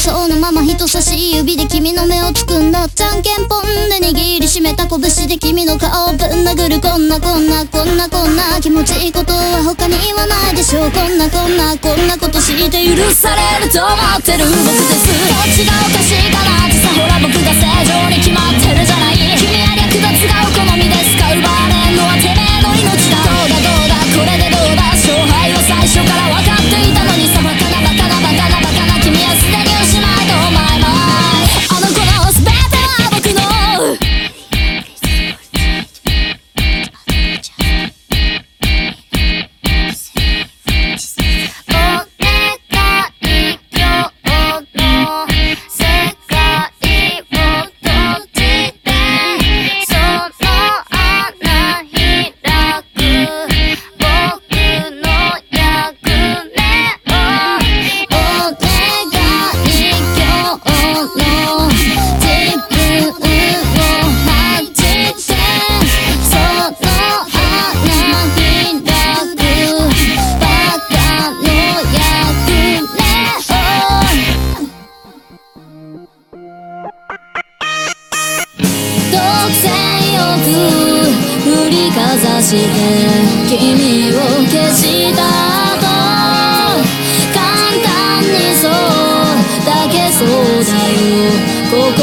そうのまま人差し指で君の目をつくんだじゃんけんぽんで握りしめた拳で君の顔をぶん殴るこんなこんなこんなこんな気持ちいいことは他にはないでしょうこんなこんなこんなことして許されると思ってる僕ですこっちがおかしいかなってさほら僕が正常に決まってるじゃない君は略奪がお好みですか奪われんのはてめえの命だどうだどうだこれでどうだ勝敗は最初独占欲振りかざして君を消した後簡単にそうだけそうだよ。心ごと